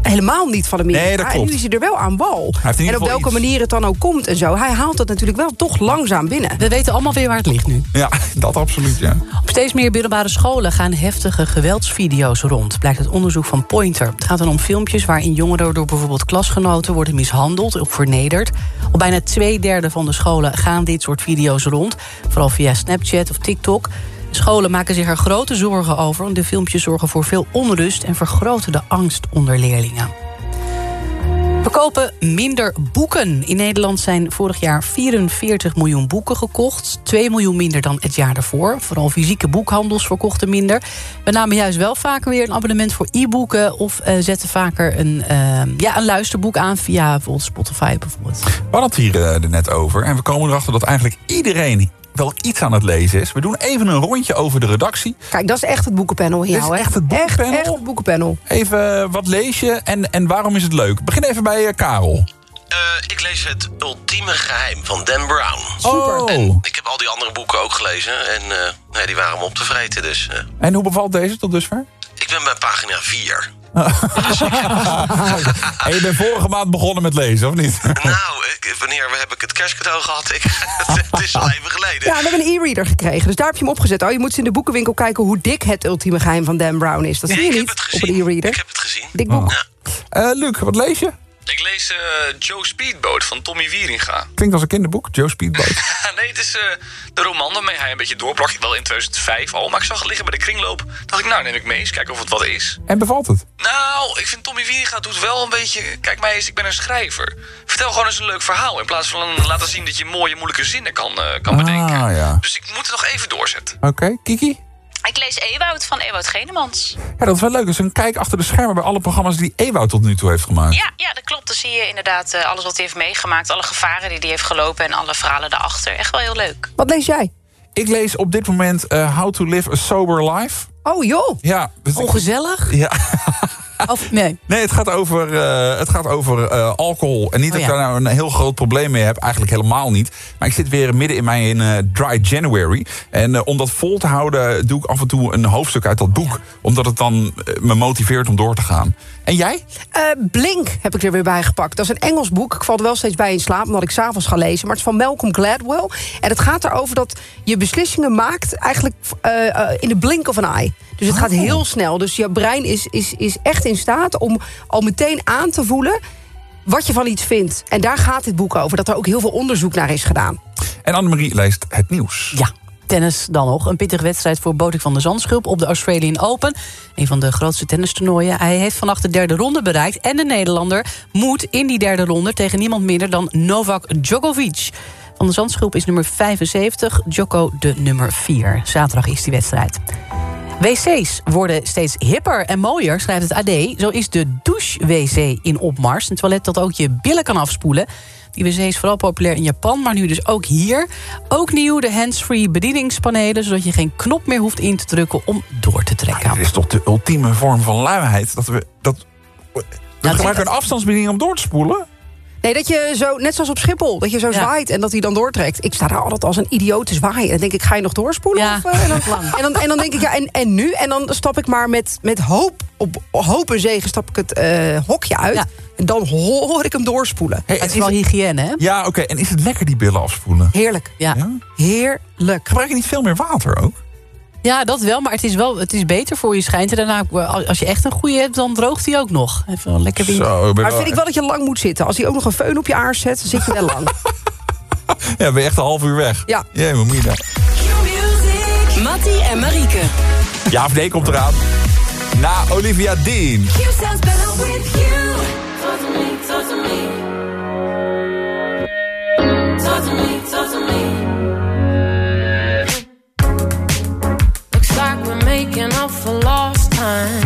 helemaal niet van Amerika. Nee, dat klopt. En nu is hij er wel aan wal. En op welke iets. manier het dan ook komt en zo. Hij haalt het natuurlijk wel toch langzaam binnen. We weten allemaal weer waar het ligt nu. Ja, dat absoluut, ja. Op steeds meer middelbare scholen gaan heftige geweldsvideo's rond. Blijkt het onderzoek van Pointer. Het gaat dan om filmpjes waarin jongeren door bijvoorbeeld klasgenoten... worden mishandeld of vernederd. Op bijna twee derde van de scholen gaan dit soort video's rond. Vooral via Snapchat of TikTok. Scholen maken zich er grote zorgen over. De filmpjes zorgen voor veel onrust en vergroten de angst onder leerlingen. We kopen minder boeken. In Nederland zijn vorig jaar 44 miljoen boeken gekocht. 2 miljoen minder dan het jaar daarvoor. Vooral fysieke boekhandels verkochten minder. We namen juist wel vaker weer een abonnement voor e-boeken... of uh, zetten vaker een, uh, ja, een luisterboek aan via bijvoorbeeld Spotify. Bijvoorbeeld. We hadden het hier uh, net over. En we komen erachter dat eigenlijk iedereen wel iets aan het lezen is. We doen even een rondje over de redactie. Kijk, dat is echt het boekenpanel hier. Dat is echt het boekenpanel. Echt, echt het boekenpanel. Even, wat lees je en, en waarom is het leuk? Begin even bij uh, Karel. Uh, ik lees Het Ultieme Geheim van Dan Brown. Super. Oh. En ik heb al die andere boeken ook gelezen. En uh, nee, die waren om op te vreten. Dus, En hoe bevalt deze tot dusver? Ik ben bij pagina 4. en je bent vorige maand begonnen met lezen, of niet? nou, ik, wanneer heb ik het kerstcadeau gehad? Ik, het is al even geleden. Ja, we hebben een e-reader gekregen, dus daar heb je hem opgezet. Oh, je moet eens in de boekenwinkel kijken hoe dik het ultieme geheim van Dan Brown is. Dat zie je ik niet heb het op gezien. een e-reader. Ik heb het gezien. Dik boek. Ja. Uh, Luc, wat lees je? Ik lees eh, Joe Speedboat van Tommy Wieringa. Klinkt als een kinderboek, Joe Speedboat. nee, het is eh, de roman waarmee hij een beetje doorbrak. Wel in 2005 al, maar ik zag het liggen bij de kringloop. Dacht ik, nou neem ik mee, eens kijken of het wat is. En bevalt het? Nou, ik vind Tommy Wieringa doet wel een beetje... Kijk mij eens, ik ben een schrijver. Vertel gewoon eens een leuk verhaal... in plaats van laten zien dat je mooie, moeilijke zinnen kan, eh, kan bedenken. Ah, ja. Dus ik moet het nog even doorzetten. Oké, Kiki? Ik lees Ewoud van Ewoud Genemans. Ja, dat is wel leuk. Dat is een kijk achter de schermen bij alle programma's die Ewout tot nu toe heeft gemaakt. Ja, ja, dat klopt. Dan zie je inderdaad eh, alles wat hij heeft meegemaakt. Alle gevaren die hij heeft gelopen en alle verhalen daarachter. Echt wel heel leuk. Wat lees jij? Ik lees op dit moment eh, How to Live a Sober Life. Oh joh. Ja. dus ik- Ongezellig? Ja. Of nee? Nee, het gaat over, eh, het gaat over eh, alcohol. En niet dat Oh, ik ja. daar nou een heel groot probleem mee heb. Eigenlijk helemaal niet. Maar ik zit weer midden in mijn eh, dry January. En om dat vol te houden doe ik af en toe een hoofdstuk uit dat boek. Omdat het dan me motiveert om door te gaan. En jij? Blink heb ik er weer bij gepakt. Dat is een Engels boek. Ik val er wel steeds bij in slaap, omdat ik s'avonds ga lezen. Maar het is van Malcolm Gladwell. En het gaat erover dat je beslissingen maakt... eigenlijk in de blink of an eye. Dus het gaat heel snel. Dus je brein is, is, is echt in staat om al meteen aan te voelen... wat je van iets vindt. En daar gaat dit boek over. Dat er ook heel veel onderzoek naar is gedaan. En Annemarie leest het nieuws. Ja. Tennis dan nog. Een pittige wedstrijd voor Botik van der Zandschulp op de Australian Open. Een van de grootste tennistoernooien. Hij heeft vannacht de derde ronde bereikt. En de Nederlander moet in die derde ronde tegen niemand minder dan Novak Djokovic. Van der Zandschulp is nummer 75, Djoko de nummer 4. Zaterdag is die wedstrijd. WC's worden steeds hipper en mooier, schrijft het AD. Zo is de douche-wc in opmars. Een toilet dat ook je billen kan afspoelen. Die wc is vooral populair in Japan, maar nu dus ook hier. Ook nieuw de hands-free bedieningspanelen... zodat je geen knop meer hoeft in te drukken om door te trekken. Dit is toch de ultieme vorm van luiheid. Dat we, dat, we gebruiken een afstandsbediening om door te spoelen. Nee, dat je zo, net zoals op Schiphol, dat je zo zwaait en dat hij dan doortrekt. Ik sta daar altijd als een idioot te zwaaien. En dan denk ik, ga je nog doorspoelen? Ja, Of, eh, en, dan, lang. en, dan, en dan denk ik, ja, en, en nu? En dan stap ik maar met, met hoop, op hoop en zegen stap ik het eh, hokje uit. En dan hoor ik hem doorspoelen. Hey, het is wel hygiëne, hè? Ja, oké. En is het lekker die billen afspoelen? Heerlijk. Ja. Heerlijk. Gebruik je niet veel meer water ook? Ja, dat wel, maar het is, wel, het is beter voor je schijnt. En daarna, als je echt een goede hebt, dan droogt hij ook nog. Even wel lekker weer. Zo, ik ben Maar wel- vind ik wel dat je lang moet zitten. Als hij ook nog een föhn op je aars zet, dan zit je wel lang. Ja, ben je echt een half uur weg. Ja. Jee, wat moet je daar? Mattie en Marieke. Ja, of nee komt eraan. Na Olivia Dean. You an for lost time.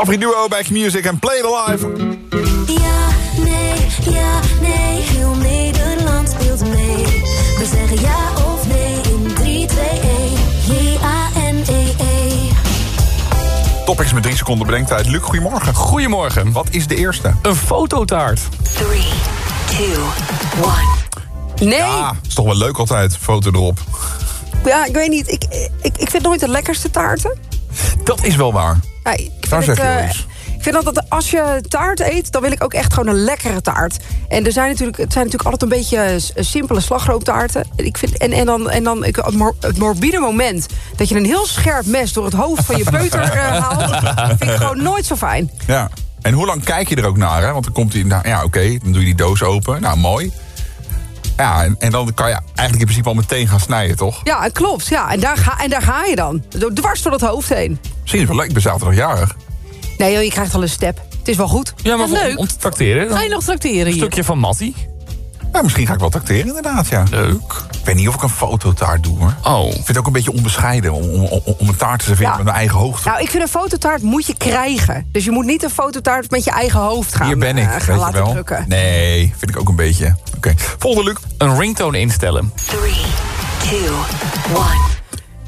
Savri Duo, Back Music en Play It Alive. Ja, nee, ja, nee, heel Nederland speelt mee. We zeggen ja of nee in 3, 2, 1. J-A-N-E-E. Topics met drie seconden bedenktijd. Luc, goedemorgen. Goedemorgen. Wat is de eerste? Een fototaart. 3, 2, 1. Nee. Ja, is toch wel leuk altijd, foto erop. Ja, ik weet niet. Ik, ik, ik vind nooit de lekkerste taarten. Dat is wel waar. Ja, ik Daar vind zeg het, je eh, wel eens. Ik vind dat, als je taart eet, dan wil ik ook echt gewoon een lekkere taart. En er zijn natuurlijk, het zijn natuurlijk altijd een beetje eh, simpele slagroomtaarten. Ik vind, en, en dan, en dan ik, het mor- het morbide moment dat je een heel scherp mes door het hoofd van je peuter eh, haalt, vind ik gewoon nooit zo fijn. Ja. En hoe lang kijk je er ook naar? Hè? Want dan komt hij, nou ja, oké, dan doe je die doos open. Nou, mooi. Ja, en, en dan kan je eigenlijk in principe al meteen gaan snijden, toch? Ja, klopt. Ja, en, daar ga, en daar ga je dan. Dwars door het hoofd heen. Misschien is het wel leuk, ik ben zaterdagjarig. Nee joh, je krijgt al een step. Het is wel goed. Ja, maar leuk. om te tracteren. Ga je nog tracteren Een hier? stukje van Mattie. Ja, misschien ga ik wel tracteren inderdaad, ja. Leuk. Ik weet niet of ik een fototaart doe, hoor. Oh. Ik vind het ook een beetje onbescheiden om, om, een taart te serveren Ja. met mijn eigen hoogte. Nou, ik vind een fototaart moet je krijgen. Dus je moet niet een fototaart met je eigen hoofd gaan, Hier ben ik, gaan weet je wel. drukken. Nee, vind ik ook een beetje. Oké, volgende Luc. Een ringtone instellen. 3, 2,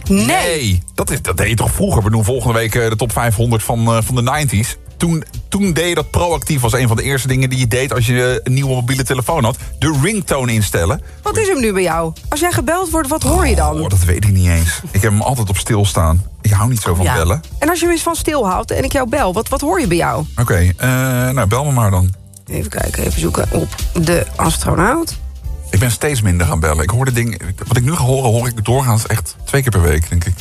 1. Nee. Dat, is, dat deed je toch vroeger? We doen volgende week eh, de top 500 van, eh, van de 90s. Toen toen deed je dat proactief. was een van de eerste dingen die je deed als je een nieuwe mobiele telefoon had. De ringtone instellen. Wat is hem nu bij jou? Als jij gebeld wordt, wat hoor je dan? Oh, dat weet ik niet eens. Ik heb hem altijd op stil staan. Ik hou niet zo van Ja. bellen. En als je hem eens van stil houdt en ik jou bel, wat, wat hoor je bij jou? Oké, eh, nou bel me maar dan. Even kijken, even zoeken op de astronaut. Ik ben steeds minder gaan bellen. Ik hoor de dingen, wat ik nu ga horen, hoor ik doorgaans echt twee keer per week, denk ik.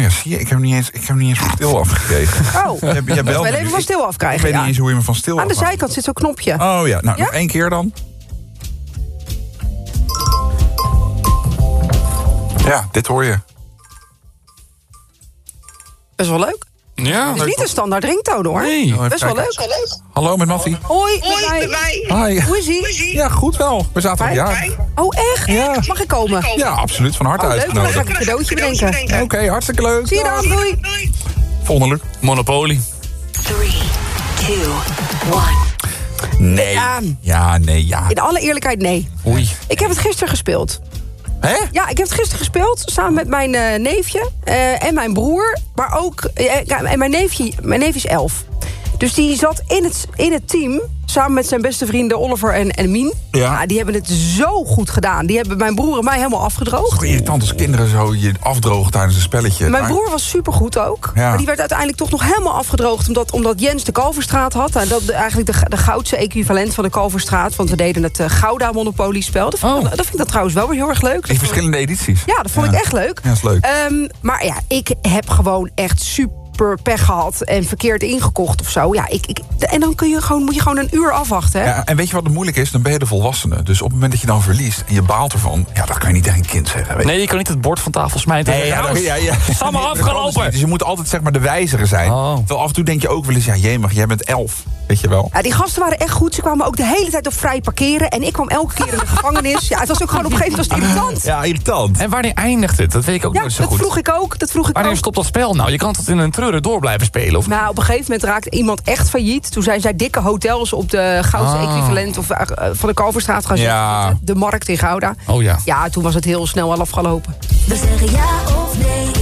Oh ja, zie je, ik heb hem niet eens, ik heb hem niet eens van stil afgekregen. Oh, Jij- jij belt wel even van Ik- stil Ik afkrijgen. weet ja. niet eens hoe je me van stil Aan de zijkant zit zo'n knopje. Oh ja, nou nog één keer dan. Ja, dit hoor je. Best wel leuk. Ja, Het is niet een standaard ringtoon hoor. Nee. Best wel leuk. Hallo, met Mattie. Hoi, met mij. Hi. Hoe is ie? Ja, goed wel. We zaten op Fijn. ja. Oh, echt? Mag ik komen? Ja, absoluut. Van harte Oh, leuk, dan ga ik uitgenodigd. een cadeautje bedenken. Oké, hartstikke leuk. Zie je dan, doei. Volgende. Monopoly. 3, 2, 1. Nee. Ja. Ja, nee, ja. In alle eerlijkheid, nee. Oei. Ik heb het gisteren gespeeld. Hè? Ja, ik heb het gisteren gespeeld samen met mijn eh, neefje eh, en mijn broer. Maar ook, eh, en mijn neefje, mijn neef is elf. Dus die zat in het, in het team samen met zijn beste vrienden Oliver en, en Mien. Ja. die hebben het zo goed gedaan. Die hebben mijn broer en mij helemaal afgedroogd. Toch irritant als kinderen zo je afdrogen tijdens een spelletje. Mijn broer was supergoed ook. Ja. Maar die werd uiteindelijk toch nog helemaal afgedroogd... omdat, omdat Jens de Kalverstraat had. En dat de- eigenlijk de, de goudse equivalent van de Kalverstraat. Want we deden het eh, Gouda Monopoly-spel. Dat, vind ik- dat vind ik dat trouwens wel weer heel erg leuk. In verschillende edities. Ja, dat vond ik echt leuk. Ja, dat is leuk. Ehm, maar ja, ik heb gewoon echt super pech gehad en verkeerd ingekocht of zo. Ja, ik, ik, en dan kun je gewoon, moet je gewoon een uur afwachten. Hè? Ja, en weet je wat het moeilijk is? Dan ben je de volwassene. Dus op het moment dat je dan verliest en je baalt ervan... ja, dat kan je niet tegen een kind zeggen. Weet je. Nee, je kan niet het bord van tafel smijten. Nee, ja, ja, dus afgelopen. Dus je moet altijd zeg maar de wijzere zijn. Oh. Terwijl af en toe denk je ook wel eens... ja, jemig, jij bent elf. Weet je wel. Ja, die gasten waren echt goed. Ze kwamen ook de hele tijd op vrij parkeren. En ik kwam elke keer in de gevangenis. Ja, het was ook gewoon op een gegeven moment was het irritant. Ja, irritant. En wanneer eindigt het? Dat weet ik ook Ja, nooit zo dat goed. vroeg ik ook. Dat vroeg ik Wanneer ook. stopt dat spel nou? Je kan tot in een treuren door blijven spelen. Of... Nou, op een gegeven moment raakte iemand echt failliet. Toen zijn zij dikke hotels op de Goudse Ah. equivalent of, eh, van de Kalverstraat gaan Ja. zetten. De markt in Gouda. Oh ja. Ja, toen was het heel snel al afgelopen. We zeggen ja of nee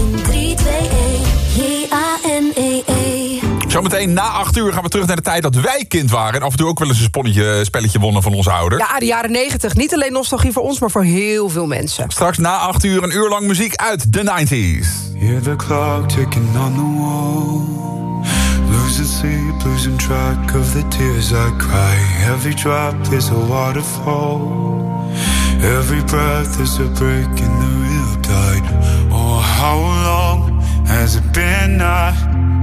Zometeen na acht uur gaan we terug naar de tijd dat wij kind waren... en af en toe ook wel eens een sponnetje, spelletje wonnen van onze ouders. Ja, de jaren negentig. Niet alleen nostalgie voor ons, maar voor heel veel mensen. Straks na acht uur een uur lang muziek uit de 90s. Hear the clock ticking on the wall. Losing sleep, losing track of the tears I cry. Every drop is a waterfall. Every breath is a break in the real tide. Oh, how long has it been? I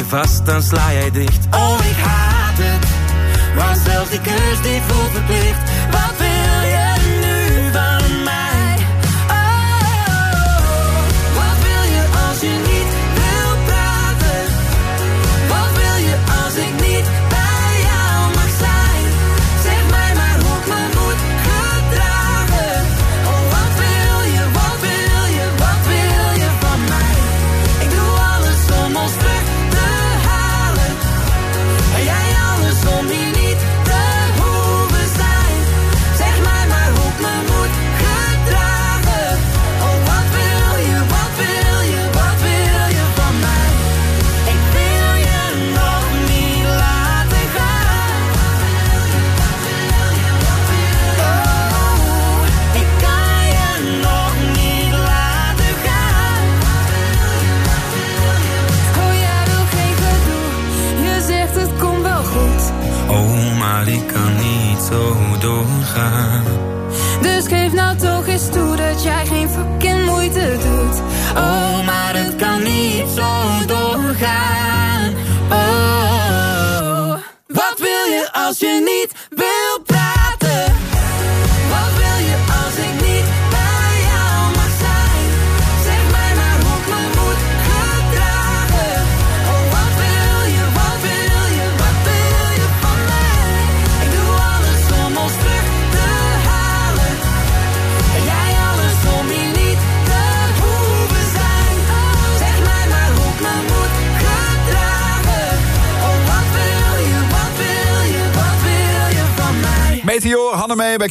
je vast, dan sla jij dicht. Oh, ik haat het. Want zelfs die kus die voelt verplicht.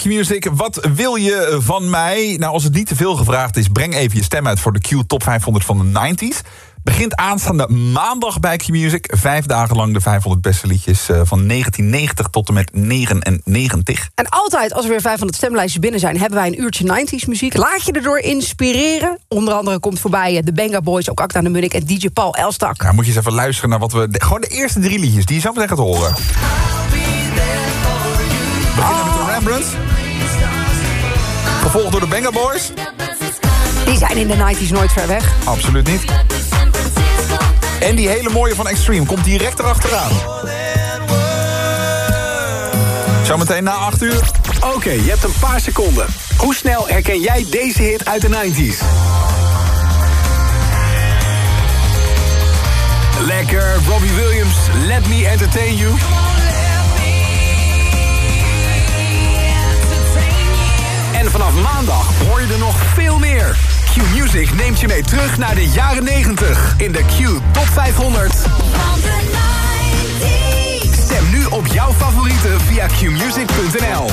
Bij Q-Music. Wat wil je van mij? Nou, als het niet te veel gevraagd is, breng even je stem uit voor de Q Top 500 van de 90s. Begint aanstaande maandag bij Q-Music. Vijf dagen lang de 500 beste liedjes eh, van 1990 tot en met 99. En altijd als er weer 500 stemlijstjes binnen zijn... hebben wij een uurtje 90s muziek. Laat je erdoor inspireren. Onder andere komt voorbij eh, de Benga Boys, ook Acta de Munnik... en DJ Paul Elstak. Nou, moet je eens even luisteren naar wat we... de- gewoon de eerste drie liedjes die je zo meteen gaat horen. Rembrandts. Gevolgd door de Banger Boys. Die zijn in de 90s nooit ver weg. Absoluut niet. En die hele mooie van Extreme komt direct erachteraan. Zometeen na 8 uur. Oké, je hebt een paar seconden. Hoe snel herken jij deze hit uit de 90s? Lekker, Robbie Williams, Let Me Entertain You. En vanaf maandag hoor je er nog veel meer. Q-Music neemt je mee terug naar de jaren 90 in de Q Top 500. Stem nu op jouw favorieten via qmusic.nl.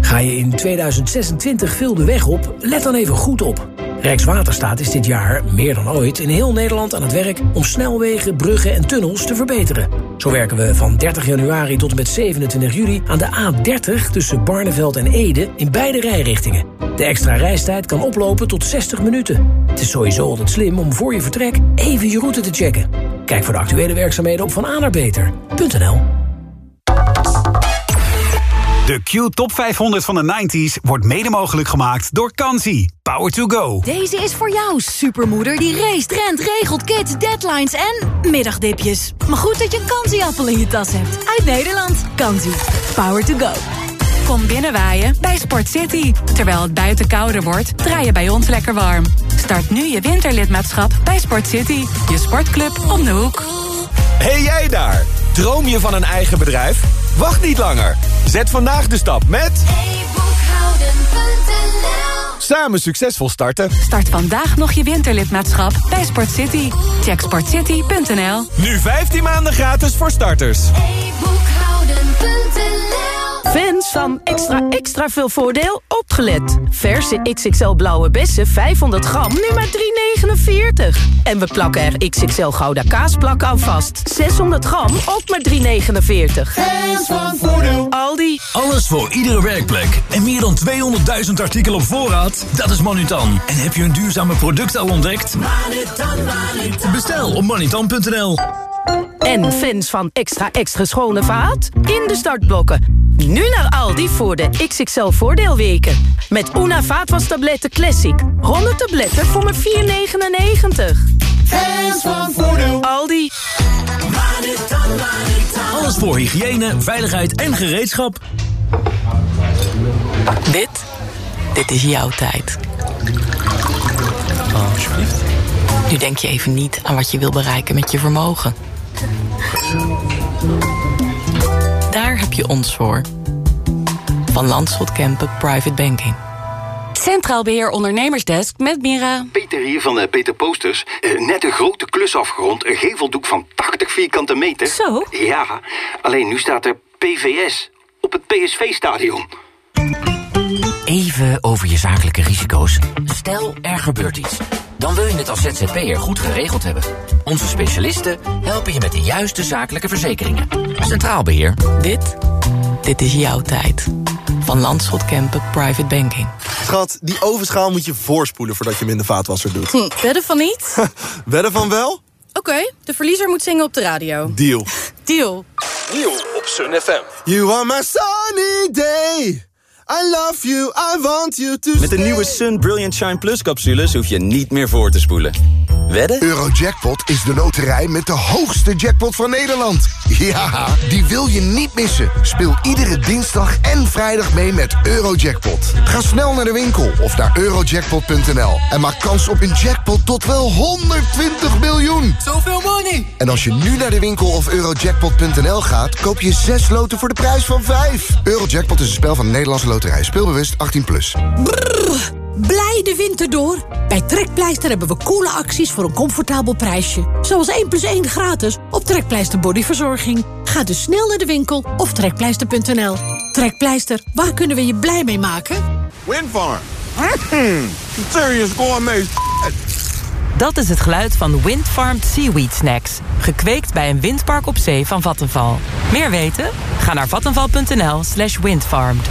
Ga je in 2026 veel de weg op? Let dan even goed op. Rijkswaterstaat is dit jaar, meer dan ooit, in heel Nederland aan het werk... om snelwegen, bruggen en tunnels te verbeteren. Zo werken we van 30 januari tot en met 27 juli aan de A30... tussen Barneveld en Ede in beide rijrichtingen. De extra reistijd kan oplopen tot 60 minuten. Het is sowieso altijd slim om voor je vertrek even je route te checken. Kijk voor de actuele werkzaamheden op vananaarbeter.nl. De Q Top 500 van de 90s wordt mede mogelijk gemaakt door Kansi. Power to go. Deze is voor jou, supermoeder die race, rent, regelt, kids, deadlines en middagdipjes. Maar goed dat je een kansieappel in je tas hebt. Uit Nederland. Kansie. Power to go. Kom binnenwaaien bij Sport City. Terwijl het buiten kouder wordt, draai je bij ons lekker warm. Start nu je winterlidmaatschap bij Sport City. Je sportclub om de hoek. Hey jij daar! Droom je van een eigen bedrijf? Wacht niet langer. Zet vandaag de stap met... Samen succesvol starten. Start vandaag nog je winterlidmaatschap bij Sport City. Check sportcity.nl. Nu 15 maanden gratis voor starters. Van extra extra veel voordeel opgelet. Verse XXL blauwe bessen 500 gram nu maar 3,49. En we plakken er XXL gouda kaasplak aan vast. 600 gram ook maar 3,49. Fans van voordeel. Aldi. Alles voor iedere werkplek. En meer dan 200.000 artikelen op voorraad? Dat is Manutan. En heb je een duurzame product al ontdekt? Manutan, Manutan. Bestel op manutan.nl. En fans van extra extra schone vaat? In de startblokken. Nu naar Aldi voor de XXL voordeelweken. Met Una vaatwastabletten Classic. 100 tabletten voor maar 4,99. Fans van voordeel. Aldi. Alles voor hygiëne, veiligheid en gereedschap. Dit, dit is jouw tijd. Oh, alsjeblieft. Nu denk je even niet aan wat je wil bereiken met je vermogen. Daar heb je ons voor. Van Landschot Kempen Private Banking. Centraal Beheer Ondernemersdesk met Mira. Peter hier van eh, Peter Posters. Eh, net een grote klus afgerond. Een geveldoek van 80 vierkante meter. Zo? Ja, alleen nu staat er PVS op het PSV-stadion. Even over je zakelijke risico's. Stel, er gebeurt iets. Dan wil je het als ZZP'er goed geregeld hebben. Onze specialisten helpen je met de juiste zakelijke verzekeringen. Centraal Beheer. Dit, dit is jouw tijd. Van Landschot Kempen Private Banking. Schat, die ovenschaal moet je voorspoelen voordat je hem in de vaatwasser doet. Hm, wedden van niet? Wedden van wel? Oké, de verliezer moet zingen op de radio. Deal. Deal. Deal op Sun FM. You are my sunny day. I love you, I want you to Met de nieuwe Sun Brilliant Shine Plus capsules hoef je niet meer voor te spoelen. Wedden? Eurojackpot is de loterij met de hoogste jackpot van Nederland. Ja, die wil je niet missen. Speel iedere dinsdag en vrijdag mee met Eurojackpot. Ga snel naar de winkel of naar eurojackpot.nl en maak kans op een jackpot tot wel 120 miljoen. Zoveel money. En als je nu naar de winkel of eurojackpot.nl gaat, koop je 6 loten voor de prijs van 5. Eurojackpot is een spel van de Nederlandse loterij. Speelbewust 18+. Plus. Blij de winter door. Bij Trekpleister hebben we coole acties voor een comfortabel prijsje. Zoals 1 plus 1 gratis op Trekpleister Bodyverzorging. Ga dus snel naar de winkel of trekpleister.nl. Trekpleister, waar kunnen we je blij mee maken? Windfarm. Mm, serious gourmet Dat is het geluid van Windfarmed Seaweed Snacks. Gekweekt bij een windpark op zee van Vattenval. Meer weten? Ga naar vattenval.nl slash windfarmed.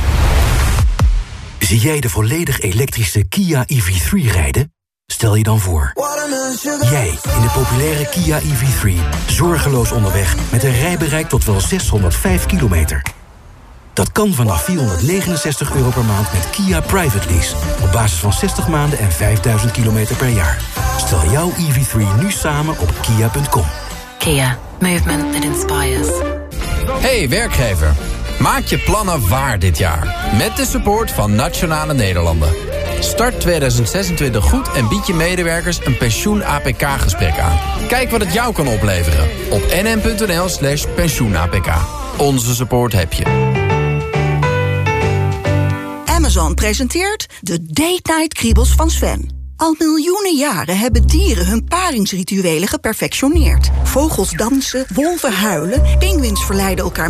Zie jij de volledig elektrische Kia EV3 rijden? Stel je dan voor. Jij in de populaire Kia EV3. Zorgeloos onderweg met een rijbereik tot wel 605 kilometer. Dat kan vanaf 469 euro per maand met Kia Private Lease. Op basis van 60 maanden en 5000 kilometer per jaar. Stel jouw EV3 nu samen op kia.com. Kia. Movement that inspires. Hey werkgever, maak je plannen waar dit jaar. Met de support van Nationale Nederlanden. Start 2026 goed en bied je medewerkers een pensioen-APK-gesprek aan. Kijk wat het jou kan opleveren op nm.nl slash pensioen-APK. Onze support heb je. Amazon presenteert de Date Kriebels van Sven. Al miljoenen jaren hebben dieren hun paringsrituelen geperfectioneerd. Vogels dansen, wolven huilen, pinguïns verleiden elkaar